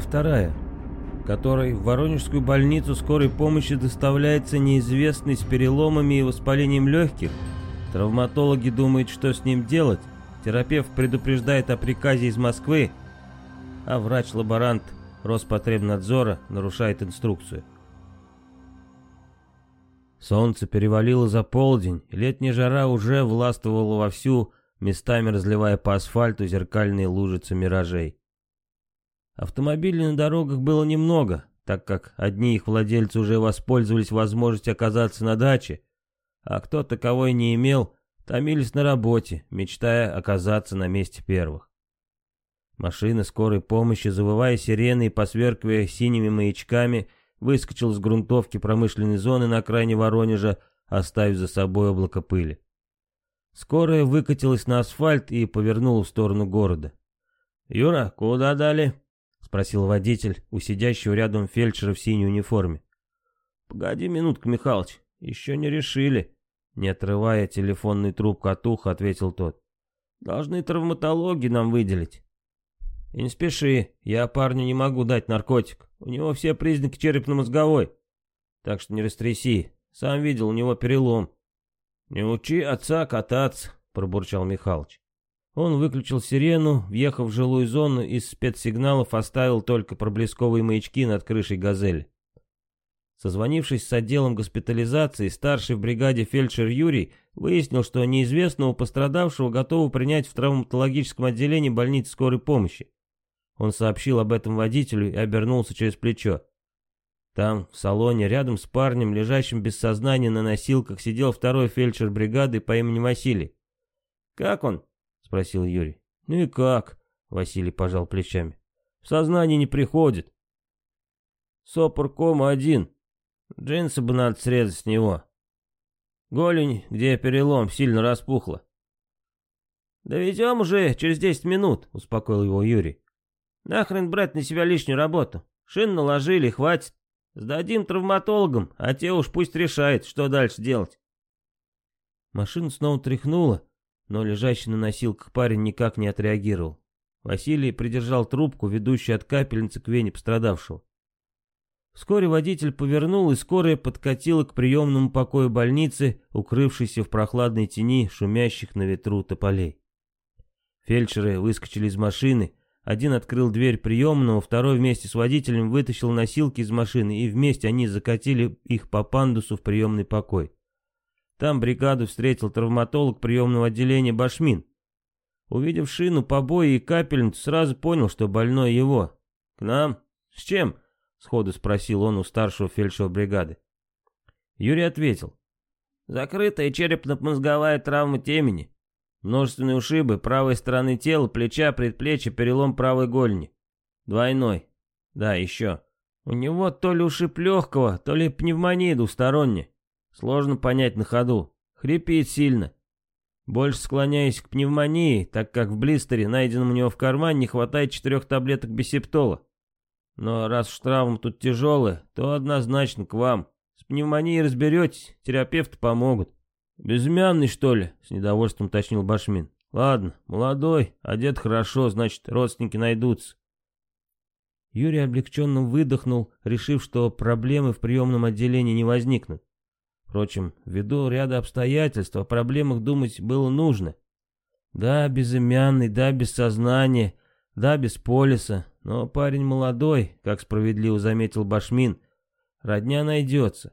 вторая, которой в Воронежскую больницу скорой помощи доставляется неизвестный с переломами и воспалением легких. Травматологи думают, что с ним делать, терапевт предупреждает о приказе из Москвы, а врач-лаборант Роспотребнадзора нарушает инструкцию. Солнце перевалило за полдень, летняя жара уже властвовала вовсю, местами разливая по асфальту зеркальные лужицы миражей. Автомобилей на дорогах было немного, так как одни их владельцы уже воспользовались возможностью оказаться на даче, а кто таковой не имел, томились на работе, мечтая оказаться на месте первых. Машина скорой помощи, завывая сирены и посверкивая синими маячками, выскочила с грунтовки промышленной зоны на окраине Воронежа, оставив за собой облако пыли. Скорая выкатилась на асфальт и повернула в сторону города. «Юра, куда дали?» спросил водитель у сидящего рядом фельдшера в синей униформе. «Погоди минутку, Михалыч, еще не решили», — не отрывая телефонный трубку от уха, ответил тот. «Должны травматологи нам выделить». «И не спеши, я парню не могу дать наркотик, у него все признаки черепно-мозговой, так что не растряси, сам видел, у него перелом». «Не учи отца кататься», — пробурчал Михалыч. Он выключил сирену, въехав в жилую зону, из спецсигналов оставил только проблесковые маячки над крышей «Газель». Созвонившись с отделом госпитализации, старший в бригаде фельдшер Юрий выяснил, что неизвестного пострадавшего готовы принять в травматологическом отделении больницы скорой помощи. Он сообщил об этом водителю и обернулся через плечо. Там, в салоне, рядом с парнем, лежащим без сознания на носилках, сидел второй фельдшер бригады по имени Василий. «Как он?» спросил Юрий. «Ну и как?» — Василий пожал плечами. «В сознание не приходит». Сопор кома один. Джинсы бы надо срезать с него. Голень, где перелом, сильно распухла». «Доведем уже через десять минут», — успокоил его Юрий. «Нахрен брать на себя лишнюю работу. Шин наложили, хватит. Сдадим травматологам, а те уж пусть решают, что дальше делать». Машина снова тряхнула, но лежащий на носилках парень никак не отреагировал. Василий придержал трубку, ведущую от капельницы к вене пострадавшего. Вскоре водитель повернул, и скорая подкатила к приемному покою больницы, укрывшейся в прохладной тени шумящих на ветру тополей. Фельдшеры выскочили из машины, один открыл дверь приемного, второй вместе с водителем вытащил носилки из машины, и вместе они закатили их по пандусу в приемный покой. Там бригаду встретил травматолог приемного отделения Башмин. Увидев шину, побои и капельницу, сразу понял, что больной его. «К нам? С чем?» — сходу спросил он у старшего фельдшера бригады. Юрий ответил. «Закрытая черепно-мозговая травма темени. Множественные ушибы правой стороны тела, плеча, предплечья, перелом правой голени. Двойной. Да, еще. У него то ли ушиб легкого, то ли пневмония двусторонняя. Сложно понять на ходу. Хрипит сильно. Больше склоняюсь к пневмонии, так как в блистере, найденном у него в кармане, не хватает четырех таблеток бисептола. Но раз уж травма тут тяжелая, то однозначно к вам. С пневмонией разберетесь, терапевты помогут. «Безымянный, что ли?» — с недовольством уточнил Башмин. «Ладно, молодой, одет хорошо, значит, родственники найдутся». Юрий облегченно выдохнул, решив, что проблемы в приемном отделении не возникнут. Впрочем, ввиду ряда обстоятельств о проблемах думать было нужно. Да, безымянный, да, без сознания, да, без полиса, но парень молодой, как справедливо заметил Башмин, родня найдется.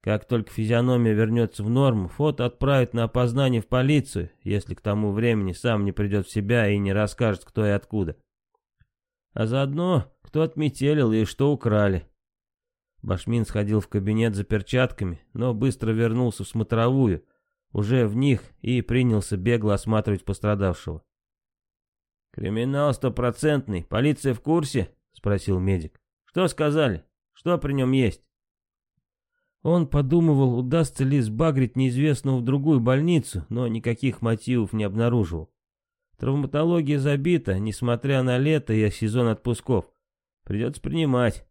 Как только физиономия вернется в норму, фото отправят на опознание в полицию, если к тому времени сам не придет в себя и не расскажет, кто и откуда. А заодно, кто отметелил и что украли. Башмин сходил в кабинет за перчатками, но быстро вернулся в смотровую, уже в них и принялся бегло осматривать пострадавшего. «Криминал стопроцентный, полиция в курсе?» — спросил медик. «Что сказали? Что при нем есть?» Он подумывал, удастся ли сбагрить неизвестного в другую больницу, но никаких мотивов не обнаруживал. Травматология забита, несмотря на лето и сезон отпусков. Придется принимать.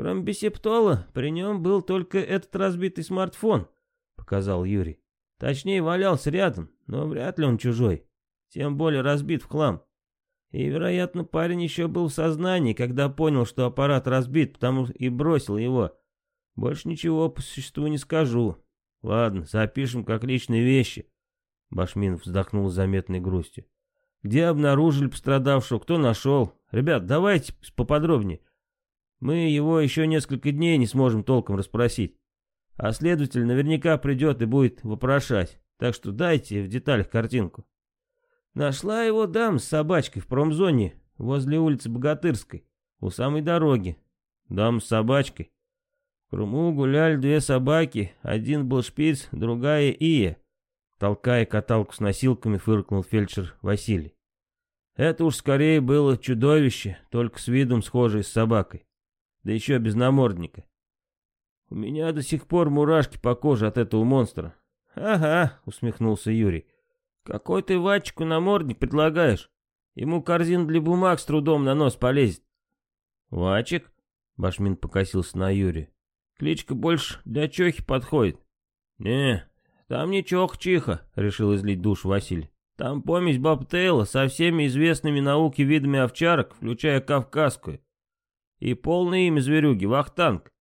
Кроме бисептола, при нем был только этот разбитый смартфон, показал Юрий. Точнее, валялся рядом, но вряд ли он чужой. Тем более разбит в хлам. И, вероятно, парень еще был в сознании, когда понял, что аппарат разбит, потому и бросил его. Больше ничего по существу не скажу. Ладно, запишем как личные вещи. Башминов вздохнул с заметной грустью. Где обнаружили пострадавшего, кто нашел? Ребят, давайте поподробнее. Мы его еще несколько дней не сможем толком расспросить. А следователь наверняка придет и будет вопрошать. Так что дайте в деталях картинку. Нашла его дам с собачкой в промзоне возле улицы Богатырской, у самой дороги. Дам с собачкой. В Крыму гуляли две собаки, один был шпиц, другая Ия. Толкая каталку с носилками, фыркнул фельдшер Василий. Это уж скорее было чудовище, только с видом схожее с собакой да еще без намордника. У меня до сих пор мурашки по коже от этого монстра. Ага, усмехнулся Юрий. Какой ты ватчику намордник предлагаешь? Ему корзин для бумаг с трудом на нос полезет. Вачик? Башмин покосился на Юрия. Кличка больше для чехи подходит. Не, там не чех-чиха, решил излить душ Василий. Там помесь бобтейла со всеми известными науке видами овчарок, включая кавказскую. И полное имя зверюги — Вахтанг.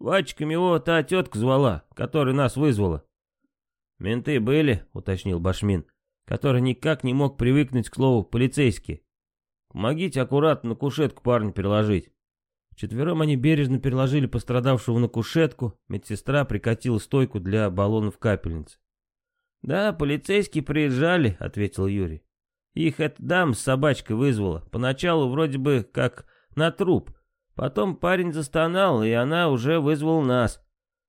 Вачиком его та тетка звала, которая нас вызвала. «Менты были?» — уточнил Башмин, который никак не мог привыкнуть к слову полицейский. «Помогите аккуратно на кушетку парня переложить». Четвером они бережно переложили пострадавшего на кушетку, медсестра прикатила стойку для баллонов капельницы. «Да, полицейские приезжали», — ответил Юрий. «Их эта дама с собачкой вызвала. Поначалу вроде бы как на труп, Потом парень застонал, и она уже вызвала нас.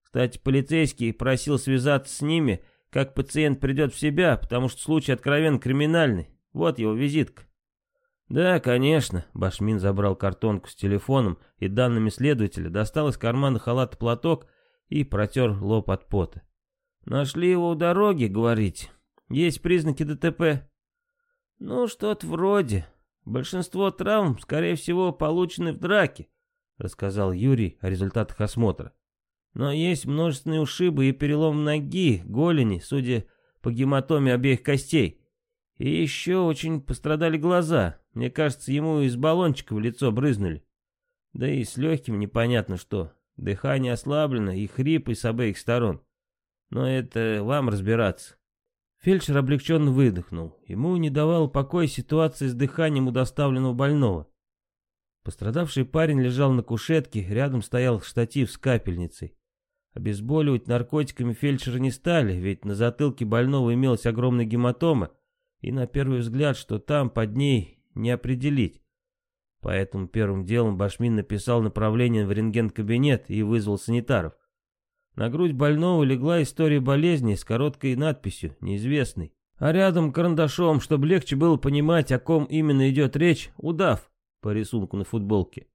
Кстати, полицейский просил связаться с ними, как пациент придет в себя, потому что случай откровенно криминальный. Вот его визитка. «Да, конечно», — Башмин забрал картонку с телефоном и данными следователя, достал из кармана халата платок и протер лоб от пота. «Нашли его у дороги, говорите? Есть признаки ДТП?» «Ну, что-то вроде. Большинство травм, скорее всего, получены в драке рассказал Юрий о результатах осмотра. Но есть множественные ушибы и перелом ноги, голени, судя по гематоме обеих костей. И еще очень пострадали глаза. Мне кажется, ему из баллончика в лицо брызнули. Да и с легким непонятно что. Дыхание ослаблено и хрипы с обеих сторон. Но это вам разбираться. Фельдшер облегченно выдохнул. Ему не давал покоя ситуация с дыханием у доставленного больного. Пострадавший парень лежал на кушетке, рядом стоял штатив с капельницей. Обезболивать наркотиками фельдшеры не стали, ведь на затылке больного имелась огромная гематома, и на первый взгляд, что там под ней не определить. Поэтому первым делом Башмин написал направление в рентген-кабинет и вызвал санитаров. На грудь больного легла история болезни с короткой надписью «Неизвестный». А рядом карандашом, чтобы легче было понимать, о ком именно идет речь, удав по рисунку на футболке.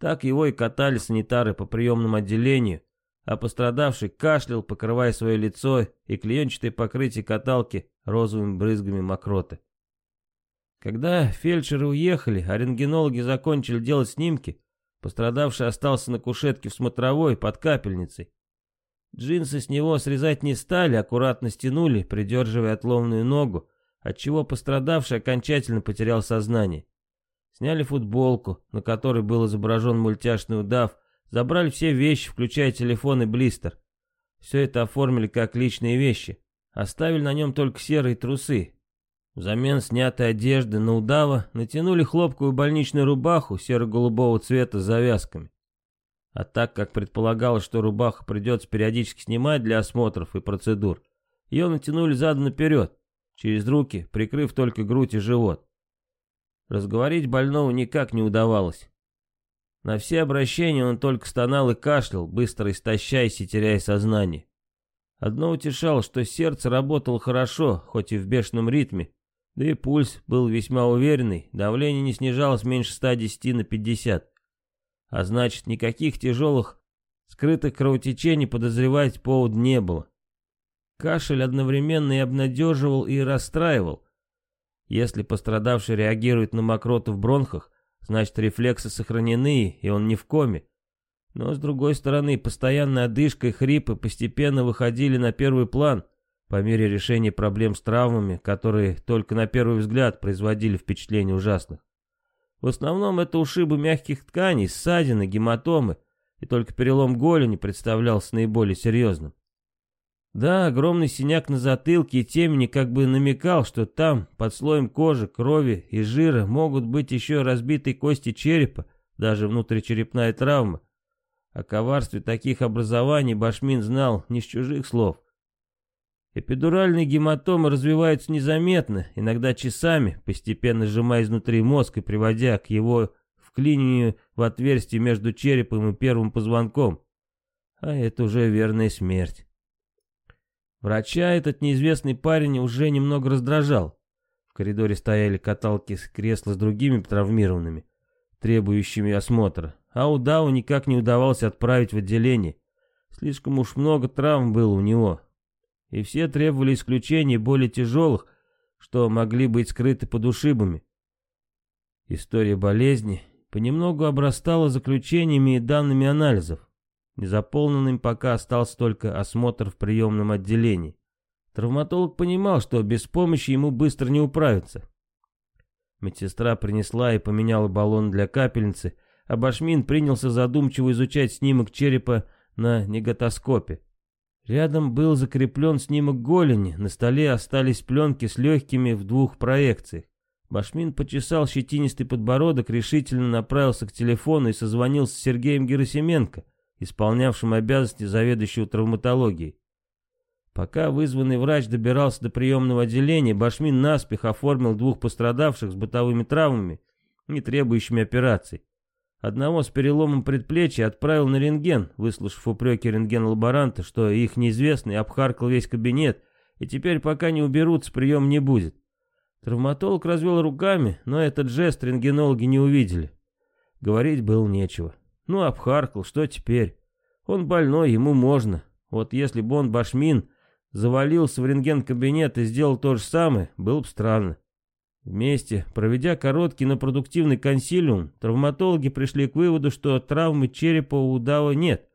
Так его и катали санитары по приемному отделению, а пострадавший кашлял, покрывая свое лицо и клеенчатое покрытие каталки розовыми брызгами мокроты. Когда фельдшеры уехали, а рентгенологи закончили делать снимки, пострадавший остался на кушетке в смотровой под капельницей. Джинсы с него срезать не стали, аккуратно стянули, придерживая отломанную ногу, отчего пострадавший окончательно потерял сознание. Сняли футболку, на которой был изображен мультяшный удав, забрали все вещи, включая телефон и блистер. Все это оформили как личные вещи. Оставили на нем только серые трусы. Взамен снятой одежды на удава натянули хлопковую больничную рубаху серо-голубого цвета с завязками. А так как предполагалось, что рубаху придется периодически снимать для осмотров и процедур, ее натянули задом наперед, через руки, прикрыв только грудь и живот. Разговорить больного никак не удавалось. На все обращения он только стонал и кашлял, быстро истощаясь и теряя сознание. Одно утешало, что сердце работало хорошо, хоть и в бешеном ритме, да и пульс был весьма уверенный, давление не снижалось меньше 110 на 50. А значит, никаких тяжелых скрытых кровотечений подозревать повод не было. Кашель одновременно и обнадеживал, и расстраивал, если пострадавший реагирует на мокроту в бронхах, значит рефлексы сохранены, и он не в коме. Но с другой стороны, постоянная одышка и хрипы постепенно выходили на первый план по мере решения проблем с травмами, которые только на первый взгляд производили впечатление ужасных. В основном это ушибы мягких тканей, ссадины, гематомы, и только перелом голени представлялся наиболее серьезным. Да, огромный синяк на затылке и темени как бы намекал, что там, под слоем кожи, крови и жира, могут быть еще разбитые кости черепа, даже внутричерепная травма. О коварстве таких образований Башмин знал не с чужих слов. Эпидуральные гематомы развиваются незаметно, иногда часами, постепенно сжимая изнутри мозг и приводя к его вклинению в отверстие между черепом и первым позвонком. А это уже верная смерть. Врача этот неизвестный парень уже немного раздражал. В коридоре стояли каталки с кресла с другими травмированными, требующими осмотра, а Удаву никак не удавалось отправить в отделение. Слишком уж много травм было у него. И все требовали исключений более тяжелых, что могли быть скрыты под ушибами. История болезни понемногу обрастала заключениями и данными анализов. Незаполненным пока остался только осмотр в приемном отделении. Травматолог понимал, что без помощи ему быстро не управиться. Медсестра принесла и поменяла баллон для капельницы, а Башмин принялся задумчиво изучать снимок черепа на неготоскопе. Рядом был закреплен снимок голени, на столе остались пленки с легкими в двух проекциях. Башмин почесал щетинистый подбородок, решительно направился к телефону и созвонился с Сергеем Герасименко, исполнявшим обязанности заведующего травматологией. Пока вызванный врач добирался до приемного отделения, Башмин наспех оформил двух пострадавших с бытовыми травмами, не требующими операций. Одного с переломом предплечья отправил на рентген, выслушав упреки рентген-лаборанта, что их неизвестный обхаркал весь кабинет, и теперь пока не уберутся, прием не будет. Травматолог развел руками, но этот жест рентгенологи не увидели. Говорить было нечего. Ну, обхаркал, что теперь? Он больной, ему можно. Вот если бы он, Башмин, завалился в рентген-кабинет и сделал то же самое, было бы странно. Вместе, проведя короткий, но продуктивный консилиум, травматологи пришли к выводу, что травмы черепа у удава нет.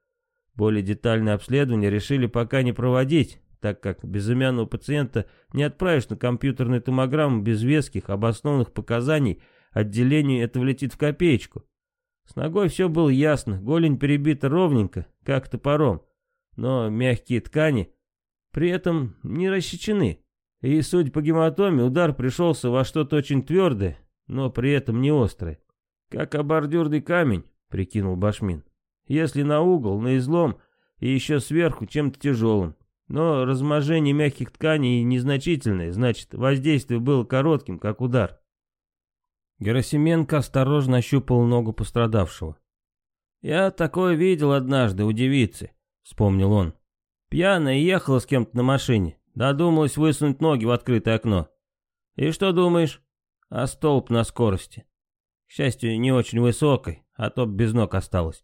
Более детальное обследование решили пока не проводить, так как безымянного пациента не отправишь на компьютерную томограмму без веских, обоснованных показаний, отделению это влетит в копеечку. С ногой все было ясно, голень перебита ровненько, как топором, но мягкие ткани при этом не рассечены. И, судя по гематоме, удар пришелся во что-то очень твердое, но при этом не острое. «Как обордюрный камень», — прикинул Башмин. «Если на угол, на излом и еще сверху чем-то тяжелым. Но разможение мягких тканей незначительное, значит, воздействие было коротким, как удар». Герасименко осторожно ощупал ногу пострадавшего. «Я такое видел однажды у девицы», — вспомнил он. «Пьяная ехала с кем-то на машине, додумалась высунуть ноги в открытое окно. И что думаешь? А столб на скорости. К счастью, не очень высокой, а то без ног осталось.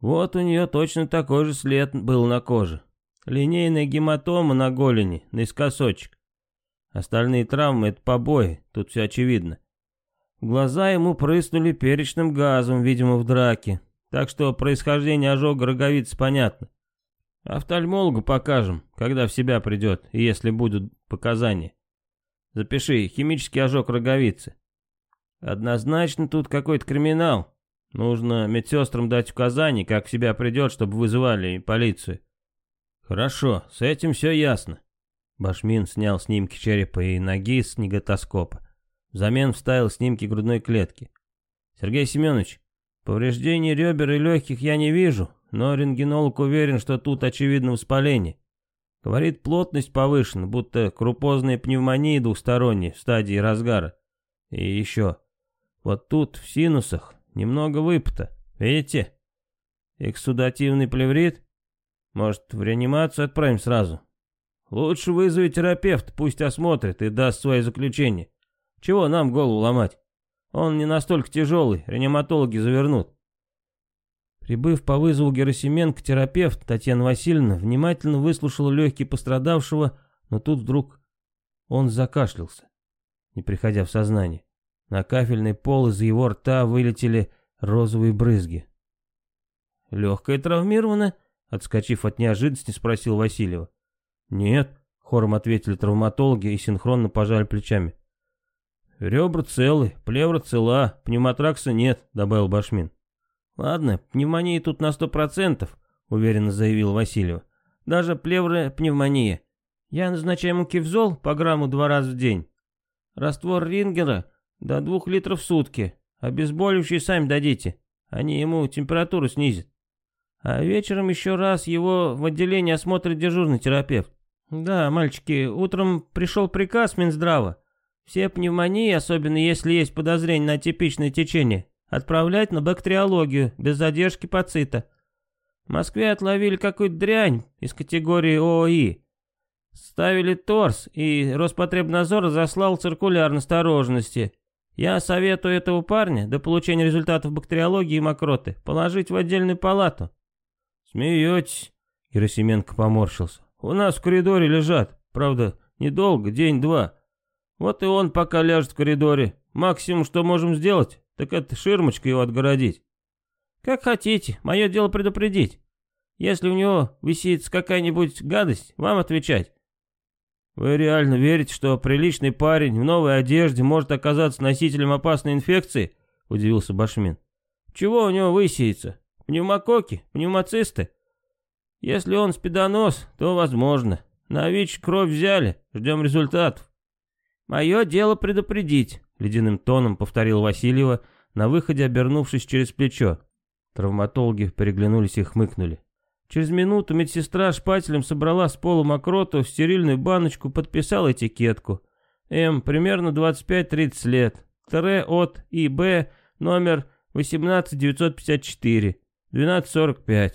Вот у нее точно такой же след был на коже. Линейная гематома на голени, наискосочек. Остальные травмы — это побои, тут все очевидно. Глаза ему прыснули перечным газом, видимо, в драке. Так что происхождение ожога роговицы понятно. Офтальмологу покажем, когда в себя придет, и если будут показания. Запиши, химический ожог роговицы. Однозначно тут какой-то криминал. Нужно медсестрам дать указание, как в себя придет, чтобы вызывали полицию. Хорошо, с этим все ясно. Башмин снял снимки черепа и ноги с неготоскопа. Взамен вставил снимки грудной клетки. «Сергей Семенович, повреждений ребер и легких я не вижу, но рентгенолог уверен, что тут очевидно воспаление. Говорит, плотность повышена, будто крупозная пневмония двухсторонняя в стадии разгара. И еще. Вот тут, в синусах, немного выпота. Видите? Эксудативный плеврит? Может, в реанимацию отправим сразу? Лучше вызови терапевт, пусть осмотрит и даст свое заключение. Чего нам голову ломать? Он не настолько тяжелый, реаниматологи завернут. Прибыв по вызову Герасименко, терапевт Татьяна Васильевна внимательно выслушала легкие пострадавшего, но тут вдруг он закашлялся, не приходя в сознание. На кафельный пол из его рта вылетели розовые брызги. «Легкая травмирована?» — отскочив от неожиданности, спросил Васильева. «Нет», — хором ответили травматологи и синхронно пожали плечами. «Ребра целы, плевра цела, пневмотракса нет», — добавил Башмин. «Ладно, пневмонии тут на сто процентов», — уверенно заявил Васильев. «Даже плевра пневмония. Я назначаю ему кивзол по грамму два раза в день. Раствор рингера до двух литров в сутки. Обезболивающие сами дадите. Они ему температуру снизят. А вечером еще раз его в отделении осмотрит дежурный терапевт. Да, мальчики, утром пришел приказ Минздрава все пневмонии, особенно если есть подозрение на типичное течение, отправлять на бактериологию без задержки пацита. В Москве отловили какую-то дрянь из категории ООИ. Ставили торс, и Роспотребнадзор заслал циркуляр осторожности. Я советую этого парня до получения результатов бактериологии и мокроты положить в отдельную палату. «Смеетесь?» — Герасименко поморщился. «У нас в коридоре лежат. Правда, недолго, день-два. Вот и он пока ляжет в коридоре. Максимум, что можем сделать, так это ширмочкой его отгородить. Как хотите, мое дело предупредить. Если у него висит какая-нибудь гадость, вам отвечать. Вы реально верите, что приличный парень в новой одежде может оказаться носителем опасной инфекции? Удивился Башмин. Чего у него высеется? Пневмококи? Пневмоцисты? Если он спидонос, то возможно. На ВИЧ кровь взяли, ждем результатов. «Мое дело предупредить», — ледяным тоном повторил Васильева, на выходе обернувшись через плечо. Травматологи переглянулись и хмыкнули. Через минуту медсестра шпателем собрала с пола мокроту в стерильную баночку, подписала этикетку. М. Примерно 25-30 лет. Тре от ИБ номер 18954. 12.45.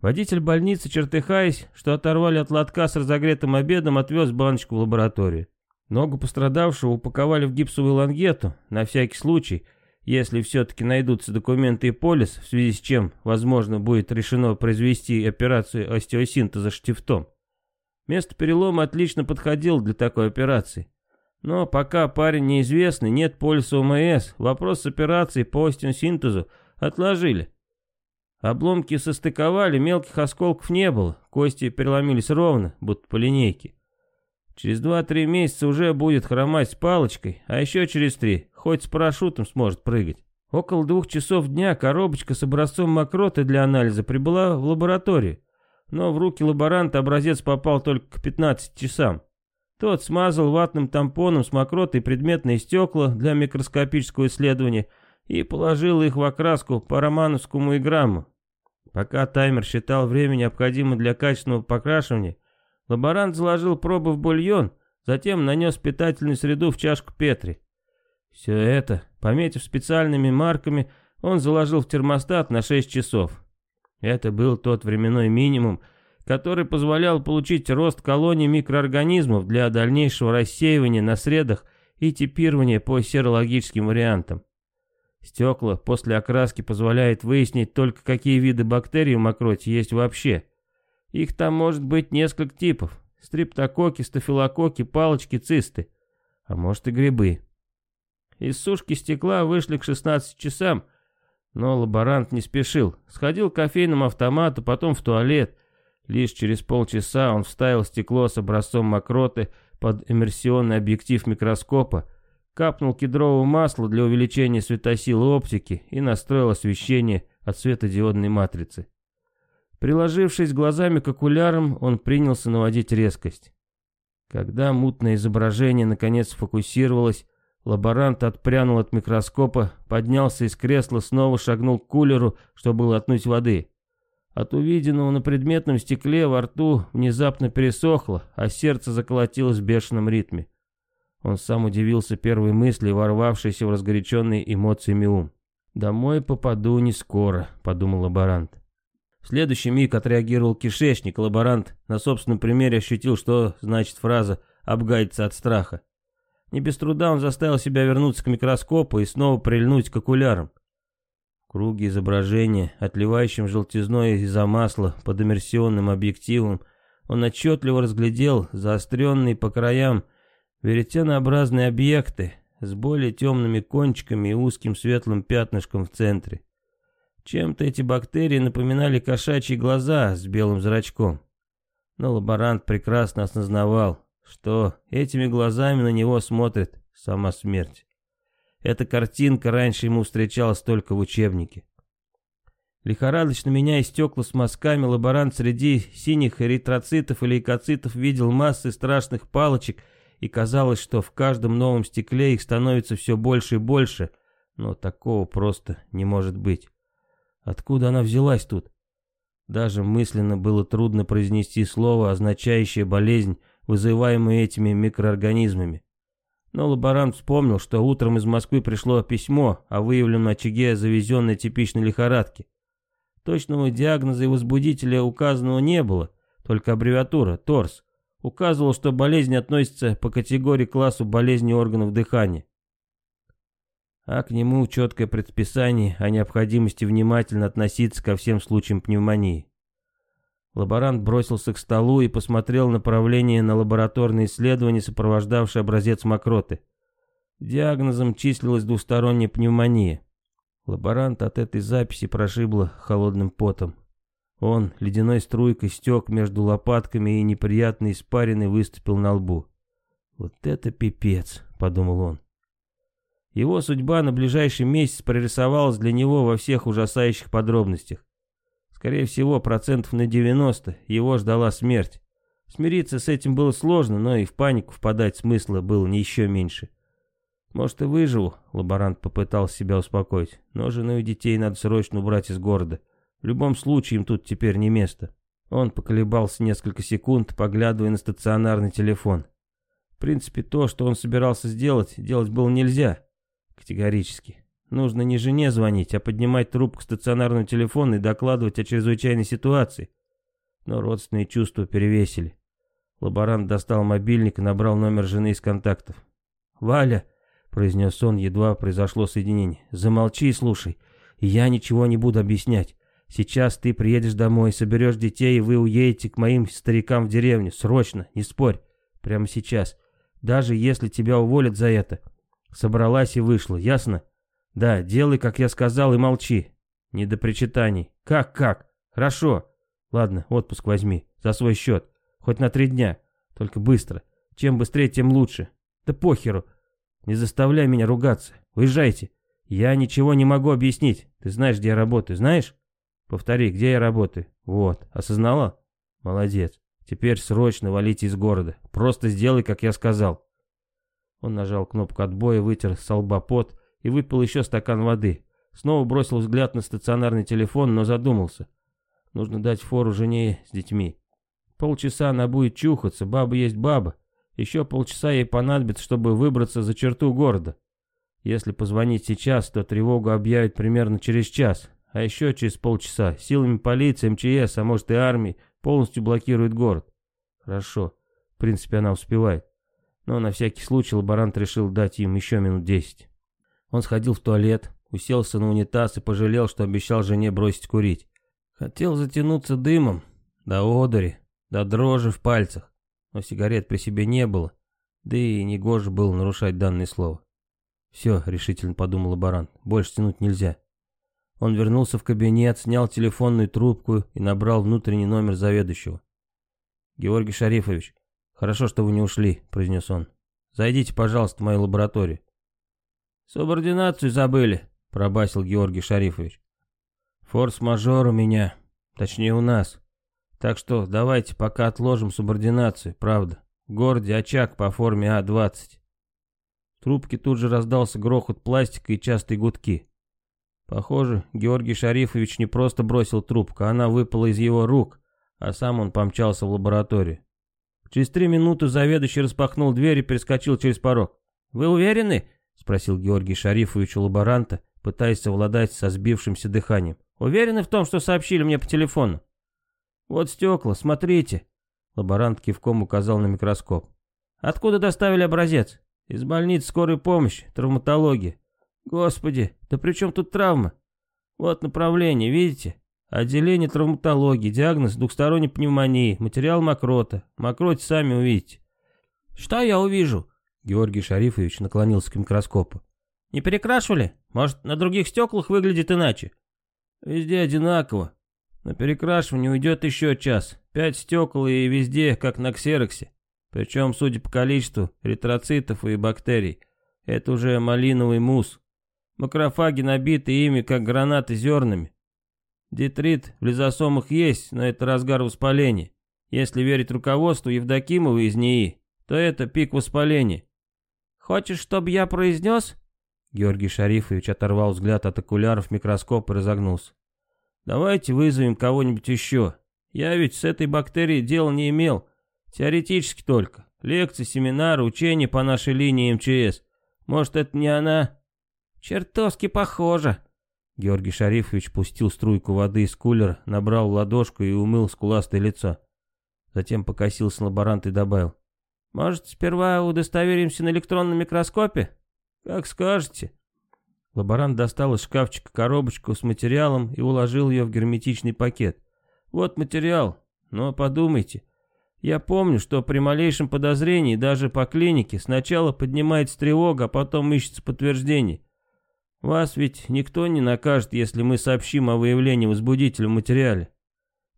Водитель больницы, чертыхаясь, что оторвали от лотка с разогретым обедом, отвез баночку в лабораторию. Ногу пострадавшего упаковали в гипсовую лангету, на всякий случай, если все-таки найдутся документы и полис, в связи с чем, возможно, будет решено произвести операцию остеосинтеза штифтом. Место перелома отлично подходило для такой операции. Но пока парень неизвестный, нет полиса ОМС, вопрос с операцией по остеосинтезу отложили. Обломки состыковали, мелких осколков не было, кости переломились ровно, будто по линейке. Через два-три месяца уже будет хромать с палочкой, а еще через три хоть с парашютом сможет прыгать. Около двух часов дня коробочка с образцом мокроты для анализа прибыла в лабораторию, но в руки лаборанта образец попал только к 15 часам. Тот смазал ватным тампоном с мокротой предметные стекла для микроскопического исследования и положил их в окраску по романовскому играмму. Пока таймер считал время, необходимое для качественного покрашивания, Лаборант заложил пробы в бульон, затем нанес питательную среду в чашку Петри. Все это, пометив специальными марками, он заложил в термостат на 6 часов. Это был тот временной минимум, который позволял получить рост колоний микроорганизмов для дальнейшего рассеивания на средах и типирования по серологическим вариантам. Стекла после окраски позволяет выяснить только какие виды бактерий в мокроте есть вообще – их там может быть несколько типов. Стриптококи, стафилококи, палочки, цисты. А может и грибы. Из сушки стекла вышли к 16 часам, но лаборант не спешил. Сходил к кофейному автомату, потом в туалет. Лишь через полчаса он вставил стекло с образцом мокроты под иммерсионный объектив микроскопа, капнул кедрового масла для увеличения светосилы оптики и настроил освещение от светодиодной матрицы. Приложившись глазами к окулярам, он принялся наводить резкость. Когда мутное изображение наконец сфокусировалось, лаборант отпрянул от микроскопа, поднялся из кресла, снова шагнул к кулеру, чтобы лотнуть воды. От увиденного на предметном стекле во рту внезапно пересохло, а сердце заколотилось в бешеном ритме. Он сам удивился первой мысли, ворвавшейся в разгоряченный эмоциями ум. «Домой попаду не скоро», — подумал лаборант. В следующий миг отреагировал кишечник, лаборант на собственном примере ощутил, что значит фраза «обгадиться от страха». Не без труда он заставил себя вернуться к микроскопу и снова прильнуть к окулярам. Круги изображения, отливающим желтизной из-за масла под иммерсионным объективом, он отчетливо разглядел заостренные по краям веретенообразные объекты с более темными кончиками и узким светлым пятнышком в центре. Чем-то эти бактерии напоминали кошачьи глаза с белым зрачком. Но лаборант прекрасно осознавал, что этими глазами на него смотрит сама смерть. Эта картинка раньше ему встречалась только в учебнике. Лихорадочно меняя стекла с мазками, лаборант среди синих эритроцитов и лейкоцитов видел массы страшных палочек, и казалось, что в каждом новом стекле их становится все больше и больше, но такого просто не может быть. Откуда она взялась тут? Даже мысленно было трудно произнести слово, означающее болезнь, вызываемую этими микроорганизмами. Но лаборант вспомнил, что утром из Москвы пришло письмо о выявленном очаге завезенной типичной лихорадки. Точного диагноза и возбудителя указанного не было, только аббревиатура, торс, указывал, что болезнь относится по категории классу болезни органов дыхания а к нему четкое предписание о необходимости внимательно относиться ко всем случаям пневмонии. Лаборант бросился к столу и посмотрел направление на лабораторные исследования, сопровождавшие образец мокроты. Диагнозом числилась двусторонняя пневмония. Лаборант от этой записи прошибло холодным потом. Он ледяной струйкой стек между лопатками и неприятный испаренный выступил на лбу. «Вот это пипец!» — подумал он. Его судьба на ближайший месяц прорисовалась для него во всех ужасающих подробностях. Скорее всего, процентов на 90 его ждала смерть. Смириться с этим было сложно, но и в панику впадать смысла было не еще меньше. «Может, и выживу», — лаборант попытался себя успокоить, «но жену и детей надо срочно убрать из города. В любом случае им тут теперь не место». Он поколебался несколько секунд, поглядывая на стационарный телефон. В принципе, то, что он собирался сделать, делать было нельзя. Категорически. Нужно не жене звонить, а поднимать трубку стационарного телефона и докладывать о чрезвычайной ситуации. Но родственные чувства перевесили. Лаборант достал мобильник и набрал номер жены из контактов. «Валя», — произнес он, едва произошло соединение, — «замолчи и слушай. Я ничего не буду объяснять. Сейчас ты приедешь домой, соберешь детей, и вы уедете к моим старикам в деревню. Срочно, не спорь. Прямо сейчас. Даже если тебя уволят за это». Собралась и вышла, ясно? Да, делай, как я сказал, и молчи. Не до причитаний. Как, как? Хорошо. Ладно, отпуск возьми. За свой счет. Хоть на три дня. Только быстро. Чем быстрее, тем лучше. Да похеру. Не заставляй меня ругаться. Уезжайте. Я ничего не могу объяснить. Ты знаешь, где я работаю, знаешь? Повтори, где я работаю? Вот. Осознала? Молодец. Теперь срочно валите из города. Просто сделай, как я сказал. Он нажал кнопку отбоя, вытер с лба пот и выпил еще стакан воды. Снова бросил взгляд на стационарный телефон, но задумался. Нужно дать фору жене с детьми. Полчаса она будет чухаться, баба есть баба. Еще полчаса ей понадобится, чтобы выбраться за черту города. Если позвонить сейчас, то тревогу объявят примерно через час, а еще через полчаса силами полиции, МЧС, а может и армии полностью блокируют город. Хорошо, в принципе она успевает но на всякий случай лаборант решил дать им еще минут десять. Он сходил в туалет, уселся на унитаз и пожалел, что обещал жене бросить курить. Хотел затянуться дымом, до одери, до дрожи в пальцах, но сигарет при себе не было, да и негоже было нарушать данное слово. «Все», — решительно подумал лаборант, — «больше тянуть нельзя». Он вернулся в кабинет, снял телефонную трубку и набрал внутренний номер заведующего. «Георгий Шарифович, «Хорошо, что вы не ушли», — произнес он. «Зайдите, пожалуйста, в мою лабораторию». «Субординацию забыли», — пробасил Георгий Шарифович. «Форс-мажор у меня, точнее у нас. Так что давайте пока отложим субординацию, правда. В городе очаг по форме А-20». В трубке тут же раздался грохот пластика и частые гудки. Похоже, Георгий Шарифович не просто бросил трубку, она выпала из его рук, а сам он помчался в лабораторию. Через три минуты заведующий распахнул дверь и перескочил через порог. «Вы уверены?» — спросил Георгий Шарифович у лаборанта, пытаясь совладать со сбившимся дыханием. «Уверены в том, что сообщили мне по телефону?» «Вот стекла, смотрите!» Лаборант кивком указал на микроскоп. «Откуда доставили образец?» «Из больницы скорой помощи, травматология». «Господи, да при чем тут травма?» «Вот направление, видите? Отделение травматологии, диагноз двухсторонней пневмонии, материал мокрота. Мокроте сами увидите. Что я увижу? Георгий Шарифович наклонился к микроскопу. Не перекрашивали? Может, на других стеклах выглядит иначе? Везде одинаково. На перекрашивание уйдет еще час. Пять стекол и везде, как на ксероксе. Причем, судя по количеству ретроцитов и бактерий, это уже малиновый мусс. Макрофаги набиты ими, как гранаты, зернами. Детрит в лизосомах есть, но это разгар воспаления. Если верить руководству Евдокимова из НИИ, то это пик воспаления. Хочешь, чтобы я произнес? Георгий Шарифович оторвал взгляд от окуляров микроскоп и разогнулся. Давайте вызовем кого-нибудь еще. Я ведь с этой бактерией дел не имел. Теоретически только. Лекции, семинары, учения по нашей линии МЧС. Может, это не она? Чертовски похоже, Георгий Шарифович пустил струйку воды из кулера, набрал ладошку и умыл скуластое лицо. Затем покосился на лаборант и добавил. «Может, сперва удостоверимся на электронном микроскопе? Как скажете». Лаборант достал из шкафчика коробочку с материалом и уложил ее в герметичный пакет. «Вот материал, но подумайте. Я помню, что при малейшем подозрении даже по клинике сначала поднимается тревога, а потом ищется подтверждение. Вас ведь никто не накажет, если мы сообщим о выявлении возбудителя в материале.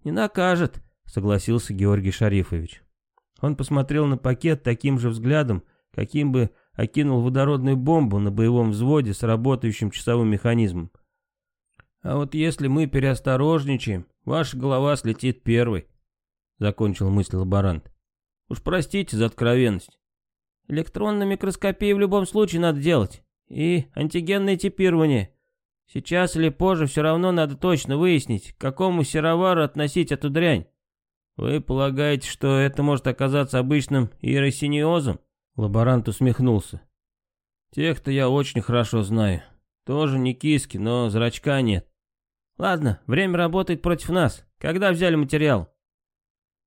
Не накажет, согласился Георгий Шарифович. Он посмотрел на пакет таким же взглядом, каким бы окинул водородную бомбу на боевом взводе с работающим часовым механизмом. А вот если мы переосторожничаем, ваша голова слетит первой, закончил мысль лаборант. Уж простите за откровенность. Электронную микроскопию в любом случае надо делать и антигенное типирование. Сейчас или позже все равно надо точно выяснить, к какому серовару относить эту дрянь. Вы полагаете, что это может оказаться обычным иросиниозом? Лаборант усмехнулся. Тех-то я очень хорошо знаю. Тоже не киски, но зрачка нет. Ладно, время работает против нас. Когда взяли материал?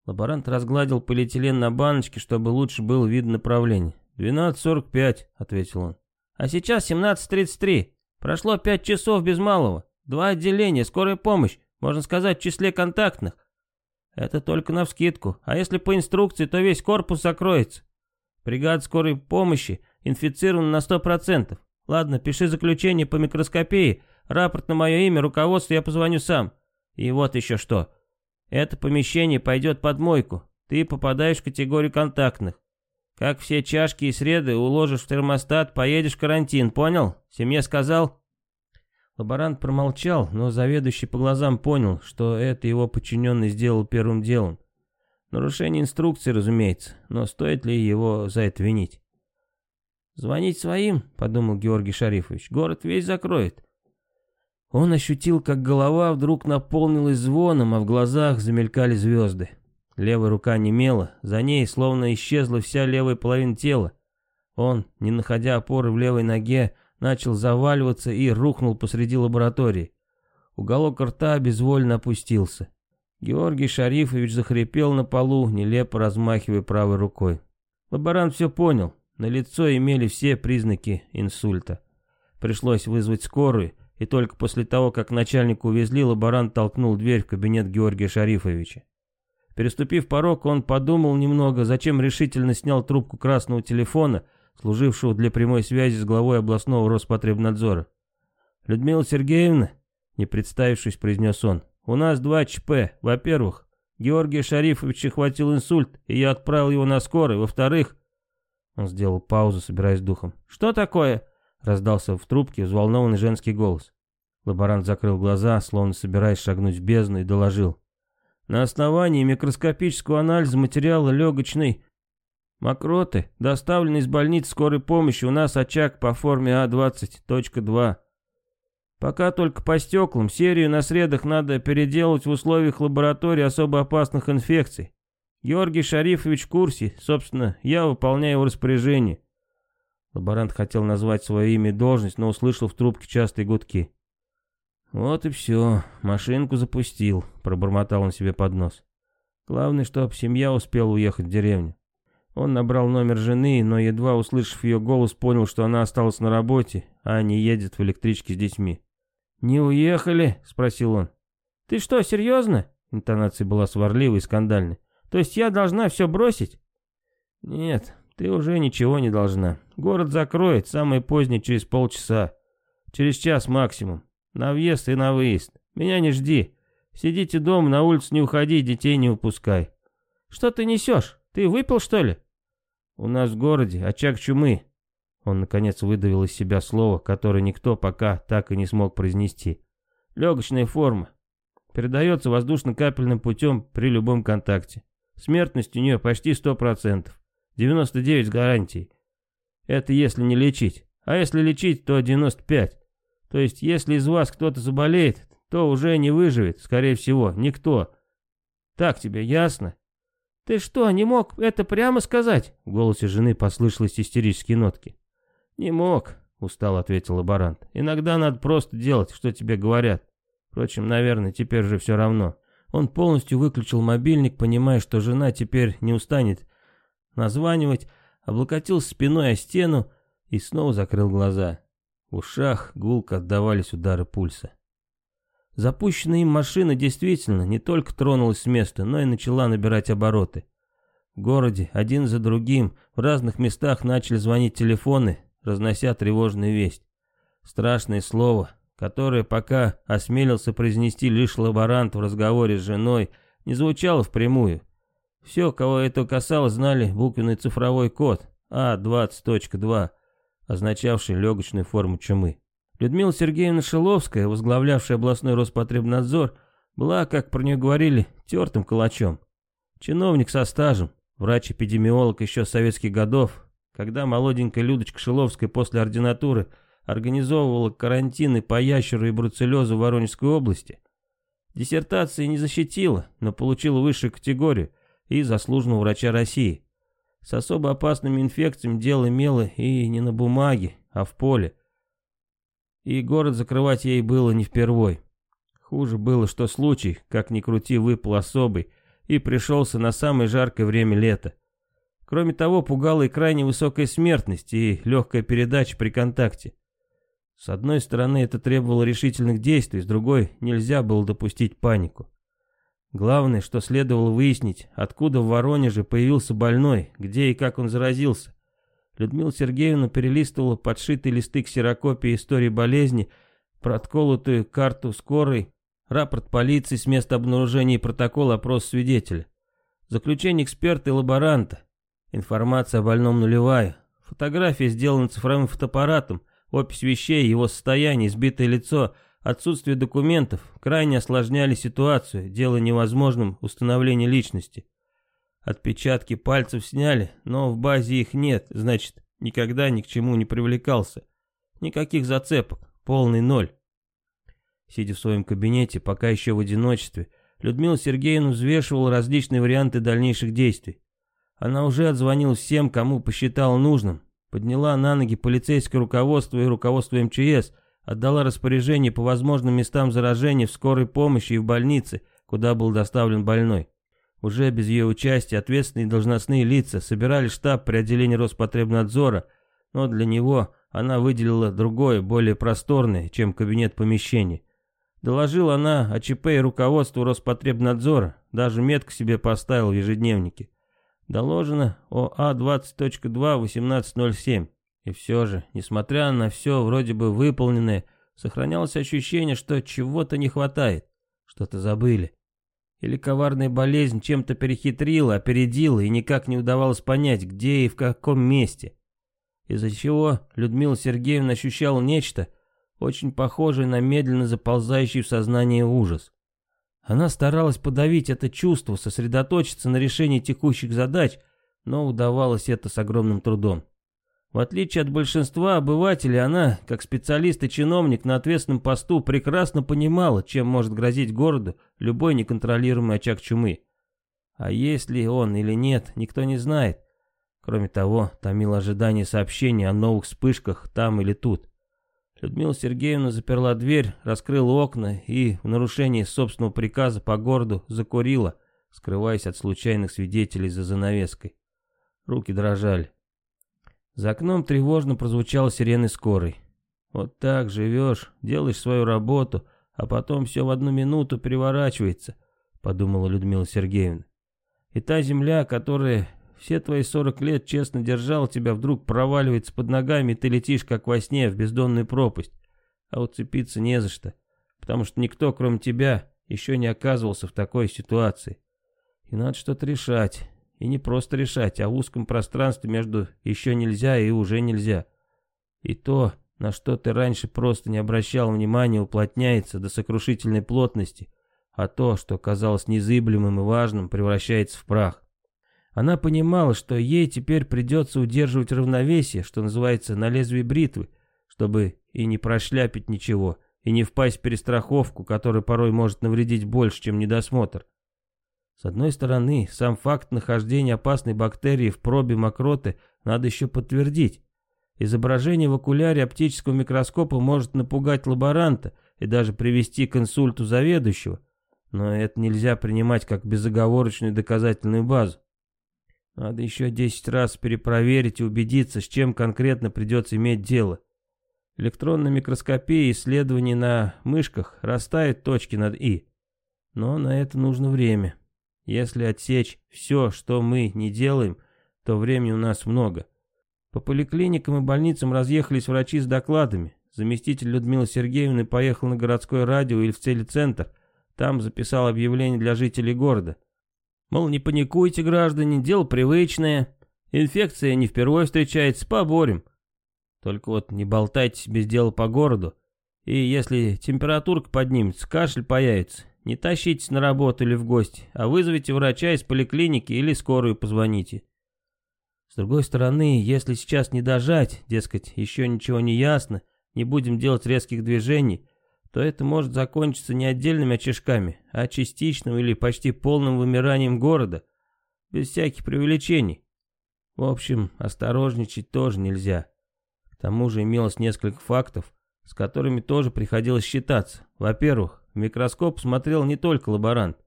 Лаборант разгладил полиэтилен на баночке, чтобы лучше было видно направление. «12.45», — ответил он. А сейчас 17.33. Прошло 5 часов без малого. Два отделения, скорая помощь, можно сказать, в числе контактных. Это только навскидку. А если по инструкции, то весь корпус закроется. Бригада скорой помощи инфицирована на 100%. Ладно, пиши заключение по микроскопии, рапорт на мое имя, руководство я позвоню сам. И вот еще что. Это помещение пойдет под мойку. Ты попадаешь в категорию контактных. Как все чашки и среды уложишь в термостат, поедешь в карантин, понял? Семье сказал?» Лаборант промолчал, но заведующий по глазам понял, что это его подчиненный сделал первым делом. Нарушение инструкции, разумеется, но стоит ли его за это винить? «Звонить своим?» — подумал Георгий Шарифович. «Город весь закроет». Он ощутил, как голова вдруг наполнилась звоном, а в глазах замелькали звезды. Левая рука немела, за ней словно исчезла вся левая половина тела. Он, не находя опоры в левой ноге, начал заваливаться и рухнул посреди лаборатории. Уголок рта безвольно опустился. Георгий Шарифович захрипел на полу, нелепо размахивая правой рукой. Лаборант все понял. На лицо имели все признаки инсульта. Пришлось вызвать скорую, и только после того, как начальника увезли, лаборант толкнул дверь в кабинет Георгия Шарифовича. Переступив порог, он подумал немного, зачем решительно снял трубку красного телефона, служившего для прямой связи с главой областного Роспотребнадзора. «Людмила Сергеевна», — не представившись, произнес он, — «у нас два ЧП. Во-первых, Георгий Шарифович хватил инсульт, и я отправил его на скорой. Во-вторых...» Он сделал паузу, собираясь духом. «Что такое?» — раздался в трубке взволнованный женский голос. Лаборант закрыл глаза, словно собираясь шагнуть в бездну, и доложил. На основании микроскопического анализа материала легочной мокроты, доставленной из больницы скорой помощи, у нас очаг по форме А20.2. Пока только по стеклам, серию на средах надо переделать в условиях лаборатории особо опасных инфекций. Георгий Шарифович в курсе, собственно, я выполняю его распоряжение. Лаборант хотел назвать свое имя и должность, но услышал в трубке частые гудки. «Вот и все, машинку запустил», — пробормотал он себе под нос. «Главное, чтоб семья успела уехать в деревню». Он набрал номер жены, но едва услышав ее голос, понял, что она осталась на работе, а не едет в электричке с детьми. «Не уехали?» — спросил он. «Ты что, серьезно?» — интонация была сварливой и скандальной. «То есть я должна все бросить?» «Нет, ты уже ничего не должна. Город закроет, самое позднее через полчаса. Через час максимум. На въезд и на выезд. Меня не жди. Сидите дома, на улицу не уходи, детей не упускай. Что ты несешь? Ты выпил, что ли? У нас в городе очаг чумы. Он, наконец, выдавил из себя слово, которое никто пока так и не смог произнести. Легочная форма. Передается воздушно-капельным путем при любом контакте. Смертность у нее почти 100%. 99 с гарантией. Это если не лечить. А если лечить, то 95. То есть, если из вас кто-то заболеет, то уже не выживет, скорее всего, никто. Так тебе ясно? «Ты что, не мог это прямо сказать?» В голосе жены послышались истерические нотки. «Не мог», — Устал ответил лаборант. «Иногда надо просто делать, что тебе говорят. Впрочем, наверное, теперь же все равно». Он полностью выключил мобильник, понимая, что жена теперь не устанет названивать, облокотился спиной о стену и снова закрыл глаза. В ушах гулко отдавались удары пульса. Запущенная им машина действительно не только тронулась с места, но и начала набирать обороты. В городе один за другим в разных местах начали звонить телефоны, разнося тревожную весть. Страшное слово, которое пока осмелился произнести лишь лаборант в разговоре с женой, не звучало впрямую. Все, кого это касалось, знали буквенный цифровой код А20.2, означавший легочную форму чумы. Людмила Сергеевна Шиловская, возглавлявшая областной Роспотребнадзор, была, как про нее говорили, тертым калачом. Чиновник со стажем, врач-эпидемиолог еще с советских годов, когда молоденькая Людочка Шиловская после ординатуры организовывала карантины по ящеру и бруцеллезу в Воронежской области, диссертации не защитила, но получила высшую категорию и заслуженного врача России – с особо опасными инфекциями дело имело и не на бумаге, а в поле. И город закрывать ей было не впервой. Хуже было, что случай, как ни крути, выпал особый и пришелся на самое жаркое время лета. Кроме того, пугала и крайне высокая смертность и легкая передача при контакте. С одной стороны, это требовало решительных действий, с другой, нельзя было допустить панику. Главное, что следовало выяснить, откуда в Воронеже появился больной, где и как он заразился. Людмила Сергеевна перелистывала подшитые листы ксерокопии истории болезни, протколотую карту скорой, рапорт полиции с места обнаружения и протокол опрос свидетеля. Заключение эксперта и лаборанта. Информация о больном нулевая. Фотография сделана цифровым фотоаппаратом, опись вещей, его состояние, сбитое лицо – Отсутствие документов крайне осложняли ситуацию, делая невозможным установление личности. Отпечатки пальцев сняли, но в базе их нет, значит, никогда ни к чему не привлекался. Никаких зацепок, полный ноль. Сидя в своем кабинете, пока еще в одиночестве, Людмила Сергеевна взвешивала различные варианты дальнейших действий. Она уже отзвонила всем, кому посчитала нужным, подняла на ноги полицейское руководство и руководство МЧС, отдала распоряжение по возможным местам заражения в скорой помощи и в больнице, куда был доставлен больной. Уже без ее участия ответственные должностные лица собирали штаб при отделении Роспотребнадзора, но для него она выделила другое, более просторное, чем кабинет помещений. Доложила она о ЧП и руководству Роспотребнадзора, даже метку себе поставил в ежедневнике. Доложено ОА 20.2 18.07. И все же, несмотря на все вроде бы выполненное, сохранялось ощущение, что чего-то не хватает, что-то забыли. Или коварная болезнь чем-то перехитрила, опередила и никак не удавалось понять, где и в каком месте. Из-за чего Людмила Сергеевна ощущала нечто, очень похожее на медленно заползающий в сознание ужас. Она старалась подавить это чувство, сосредоточиться на решении текущих задач, но удавалось это с огромным трудом. В отличие от большинства обывателей, она, как специалист и чиновник на ответственном посту, прекрасно понимала, чем может грозить городу любой неконтролируемый очаг чумы. А есть ли он или нет, никто не знает. Кроме того, томило ожидание сообщения о новых вспышках там или тут. Людмила Сергеевна заперла дверь, раскрыла окна и, в нарушении собственного приказа по городу, закурила, скрываясь от случайных свидетелей за занавеской. Руки дрожали. За окном тревожно прозвучала сирены скорой. Вот так живешь, делаешь свою работу, а потом все в одну минуту переворачивается, подумала Людмила Сергеевна. И та земля, которая все твои сорок лет честно держала тебя, вдруг проваливается под ногами, и ты летишь, как во сне, в бездонную пропасть. А уцепиться не за что, потому что никто, кроме тебя, еще не оказывался в такой ситуации. И надо что-то решать, и не просто решать, а в узком пространстве между «еще нельзя» и «уже нельзя». И то, на что ты раньше просто не обращал внимания, уплотняется до сокрушительной плотности, а то, что казалось незыблемым и важным, превращается в прах. Она понимала, что ей теперь придется удерживать равновесие, что называется, на лезвии бритвы, чтобы и не прошляпить ничего, и не впасть в перестраховку, которая порой может навредить больше, чем недосмотр. С одной стороны, сам факт нахождения опасной бактерии в пробе мокроты надо еще подтвердить. Изображение в окуляре оптического микроскопа может напугать лаборанта и даже привести к инсульту заведующего, но это нельзя принимать как безоговорочную доказательную базу. Надо еще 10 раз перепроверить и убедиться, с чем конкретно придется иметь дело. Электронная микроскопия и исследования на мышках расставят точки над «и». Но на это нужно время. Если отсечь все, что мы не делаем, то времени у нас много. По поликлиникам и больницам разъехались врачи с докладами. Заместитель Людмила Сергеевна поехал на городское радио или в телецентр. Там записал объявление для жителей города. Мол, не паникуйте, граждане, дело привычное. Инфекция не впервые встречается, поборем. Только вот не болтайтесь без дела по городу. И если температурка поднимется, кашель появится, не тащитесь на работу или в гости, а вызовите врача из поликлиники или скорую позвоните. С другой стороны, если сейчас не дожать, дескать, еще ничего не ясно, не будем делать резких движений, то это может закончиться не отдельными очишками, а частичным или почти полным вымиранием города, без всяких преувеличений. В общем, осторожничать тоже нельзя. К тому же имелось несколько фактов, с которыми тоже приходилось считаться. Во-первых, в микроскоп смотрел не только лаборант.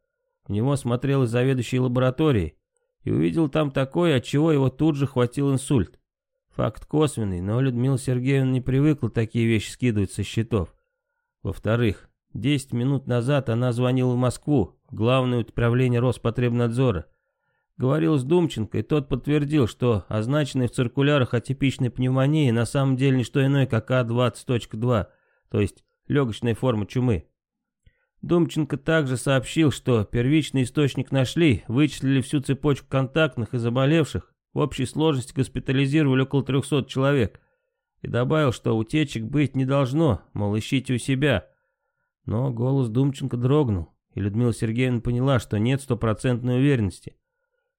В него смотрел и заведующий лабораторией. И увидел там такое, от чего его тут же хватил инсульт. Факт косвенный, но Людмила Сергеевна не привыкла такие вещи скидывать со счетов. Во-вторых, 10 минут назад она звонила в Москву, в главное управление Роспотребнадзора. Говорил с Думченко, и тот подтвердил, что означенный в циркулярах атипичной пневмонии на самом деле не что иное, как А20.2, то есть легочная форма чумы. Думченко также сообщил, что первичный источник нашли, вычислили всю цепочку контактных и заболевших, в общей сложности госпитализировали около 300 человек. И добавил, что утечек быть не должно, мол, ищите у себя. Но голос Думченко дрогнул, и Людмила Сергеевна поняла, что нет стопроцентной уверенности.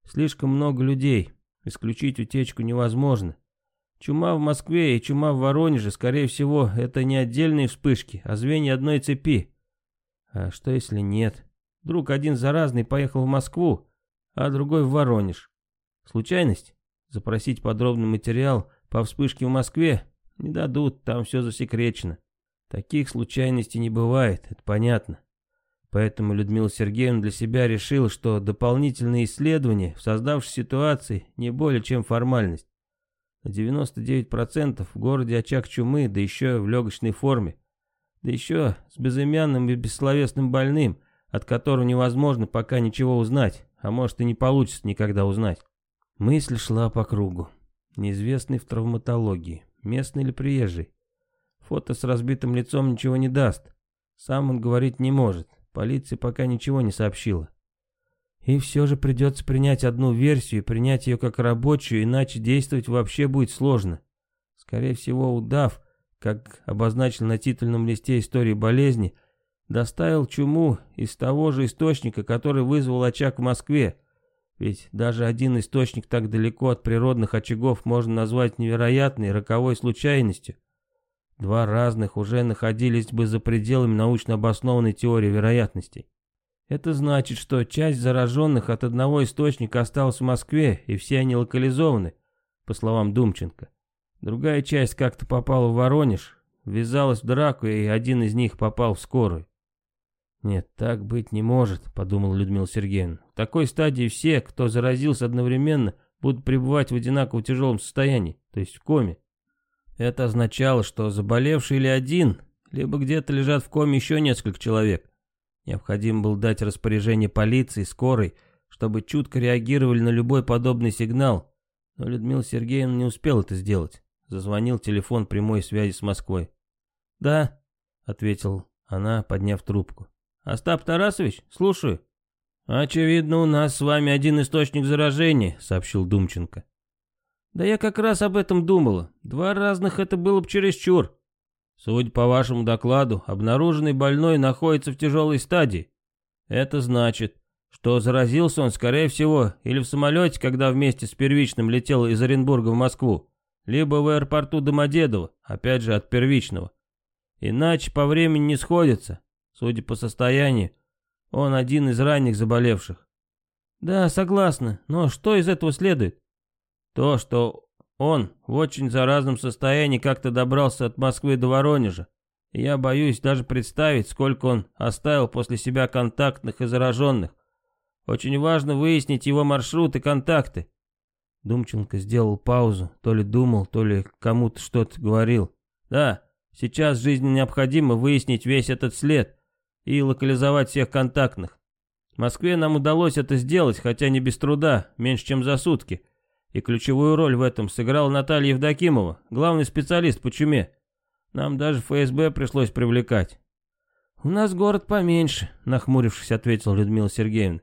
Слишком много людей, исключить утечку невозможно. Чума в Москве и чума в Воронеже, скорее всего, это не отдельные вспышки, а звенья одной цепи. А что если нет? Друг один заразный поехал в Москву, а другой в Воронеж. Случайность? Запросить подробный материал по вспышке в Москве не дадут, там все засекречено. Таких случайностей не бывает, это понятно. Поэтому Людмила Сергеевна для себя решила, что дополнительные исследования в создавшейся ситуации не более чем формальность. На 99% в городе очаг чумы, да еще в легочной форме да еще с безымянным и бессловесным больным, от которого невозможно пока ничего узнать, а может и не получится никогда узнать. Мысль шла по кругу. Неизвестный в травматологии, местный или приезжий. Фото с разбитым лицом ничего не даст. Сам он говорить не может, полиция пока ничего не сообщила. И все же придется принять одну версию и принять ее как рабочую, иначе действовать вообще будет сложно. Скорее всего, удав как обозначил на титульном листе истории болезни, доставил чуму из того же источника, который вызвал очаг в Москве. Ведь даже один источник так далеко от природных очагов можно назвать невероятной роковой случайностью. Два разных уже находились бы за пределами научно обоснованной теории вероятностей. Это значит, что часть зараженных от одного источника осталась в Москве, и все они локализованы, по словам Думченко. Другая часть как-то попала в Воронеж, ввязалась в драку, и один из них попал в скорую. «Нет, так быть не может», — подумал Людмила Сергеевна. «В такой стадии все, кто заразился одновременно, будут пребывать в одинаково тяжелом состоянии, то есть в коме. Это означало, что заболевший или один, либо где-то лежат в коме еще несколько человек. Необходимо было дать распоряжение полиции, скорой, чтобы чутко реагировали на любой подобный сигнал, но Людмила Сергеевна не успела это сделать. Зазвонил телефон прямой связи с Москвой. «Да», — ответил она, подняв трубку. «Остап Тарасович, слушаю». «Очевидно, у нас с вами один источник заражения», — сообщил Думченко. «Да я как раз об этом думала. Два разных это было бы чересчур. Судя по вашему докладу, обнаруженный больной находится в тяжелой стадии. Это значит, что заразился он, скорее всего, или в самолете, когда вместе с первичным летел из Оренбурга в Москву, либо в аэропорту Домодедово, опять же от первичного. Иначе по времени не сходится. Судя по состоянию, он один из ранних заболевших. Да, согласна, но что из этого следует? То, что он в очень заразном состоянии как-то добрался от Москвы до Воронежа. Я боюсь даже представить, сколько он оставил после себя контактных и зараженных. Очень важно выяснить его маршрут и контакты. Думченко сделал паузу, то ли думал, то ли кому-то что-то говорил. «Да, сейчас жизненно необходимо выяснить весь этот след и локализовать всех контактных. В Москве нам удалось это сделать, хотя не без труда, меньше чем за сутки. И ключевую роль в этом сыграла Наталья Евдокимова, главный специалист по чуме. Нам даже ФСБ пришлось привлекать». «У нас город поменьше», — нахмурившись, ответил Людмила Сергеевна.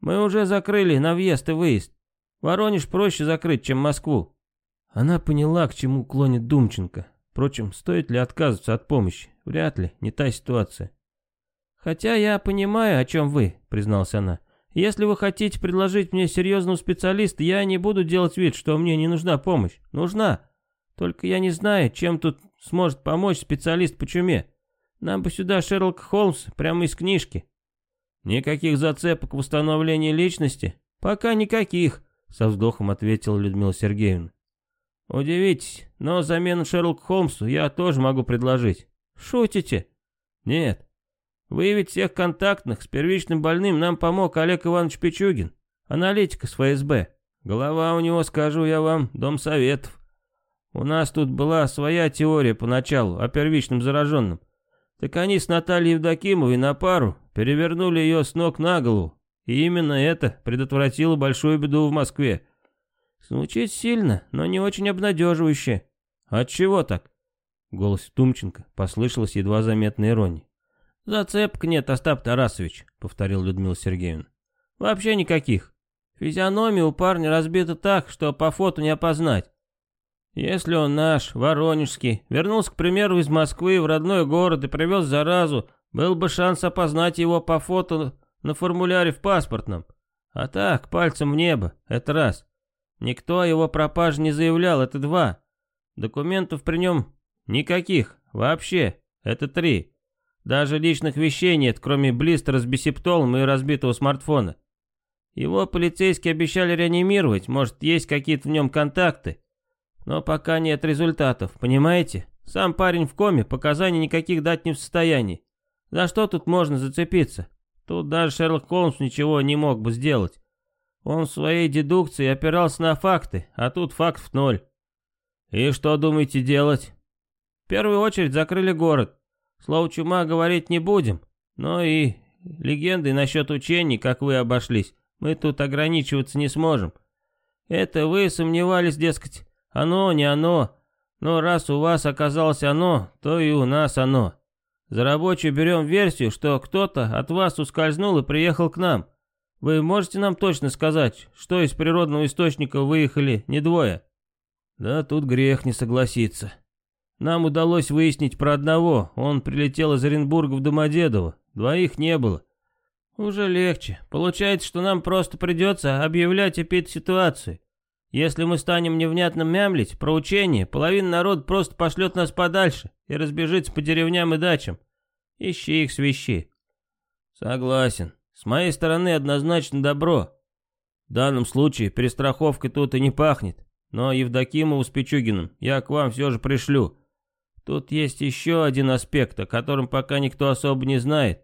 «Мы уже закрыли на въезд и выезд. Воронеж проще закрыть, чем Москву. Она поняла, к чему клонит Думченко. Впрочем, стоит ли отказываться от помощи? Вряд ли, не та ситуация. «Хотя я понимаю, о чем вы», — призналась она. «Если вы хотите предложить мне серьезного специалиста, я не буду делать вид, что мне не нужна помощь. Нужна. Только я не знаю, чем тут сможет помочь специалист по чуме. Нам бы сюда Шерлок Холмс прямо из книжки». «Никаких зацепок в установлении личности?» «Пока никаких», со вздохом ответил Людмила Сергеевна. «Удивитесь, но замену Шерлоку Холмсу я тоже могу предложить». «Шутите?» «Нет. Выявить всех контактных с первичным больным нам помог Олег Иванович Пичугин, аналитик из ФСБ. Голова у него, скажу я вам, дом советов. У нас тут была своя теория поначалу о первичном зараженном. Так они с Натальей Евдокимовой на пару перевернули ее с ног на голову и именно это предотвратило большую беду в Москве. Звучит сильно, но не очень обнадеживающе. От чего так? Голос Тумченко послышалась едва заметной ирония. «Зацепок нет, Остап Тарасович», — повторил Людмила Сергеевна. «Вообще никаких. Физиономия у парня разбита так, что по фото не опознать. Если он наш, воронежский, вернулся, к примеру, из Москвы в родной город и привез заразу, был бы шанс опознать его по фото на формуляре в паспортном. А так, пальцем в небо, это раз. Никто о его пропаже не заявлял, это два. Документов при нем никаких, вообще, это три. Даже личных вещей нет, кроме блистера с бисептолом и разбитого смартфона. Его полицейские обещали реанимировать, может, есть какие-то в нем контакты. Но пока нет результатов, понимаете? Сам парень в коме, показаний никаких дать не в состоянии. За что тут можно зацепиться? Тут даже Шерлок Холмс ничего не мог бы сделать. Он в своей дедукции опирался на факты, а тут факт в ноль. И что думаете делать? В первую очередь закрыли город. Слово «чума» говорить не будем, но и легенды насчет учений, как вы обошлись, мы тут ограничиваться не сможем. Это вы сомневались, дескать, оно, не оно. Но раз у вас оказалось оно, то и у нас оно. За рабочую берем версию, что кто-то от вас ускользнул и приехал к нам. Вы можете нам точно сказать, что из природного источника выехали не двое?» «Да тут грех не согласиться. Нам удалось выяснить про одного. Он прилетел из Оренбурга в Домодедово. Двоих не было. Уже легче. Получается, что нам просто придется объявлять эпид ситуации. Если мы станем невнятно мямлить про учение, половина народ просто пошлет нас подальше и разбежится по деревням и дачам. Ищи их свищи. Согласен. С моей стороны однозначно добро. В данном случае перестраховка тут и не пахнет. Но Евдокимову с Пичугиным я к вам все же пришлю. Тут есть еще один аспект, о котором пока никто особо не знает.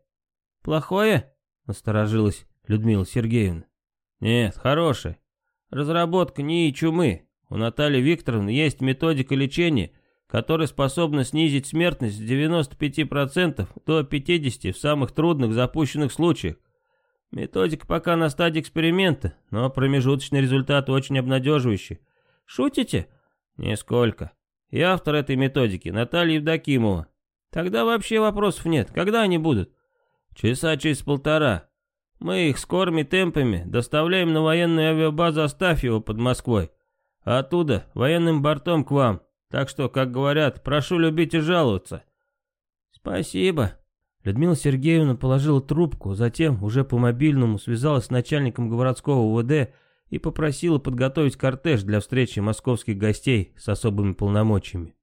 Плохое? Насторожилась Людмила Сергеевна. Нет, хорошее. Разработка НИИ чумы. У Натальи Викторовны есть методика лечения, которая способна снизить смертность с 95% до 50% в самых трудных запущенных случаях. Методика пока на стадии эксперимента, но промежуточный результат очень обнадеживающий. Шутите? Нисколько. И автор этой методики, Наталья Евдокимова. Тогда вообще вопросов нет. Когда они будут? Часа через полтора. Мы их скорыми темпами доставляем на военную авиабазу Астафьева под Москвой. А оттуда военным бортом к вам. Так что, как говорят, прошу любить и жаловаться. Спасибо. Людмила Сергеевна положила трубку, затем уже по мобильному связалась с начальником городского УВД и попросила подготовить кортеж для встречи московских гостей с особыми полномочиями.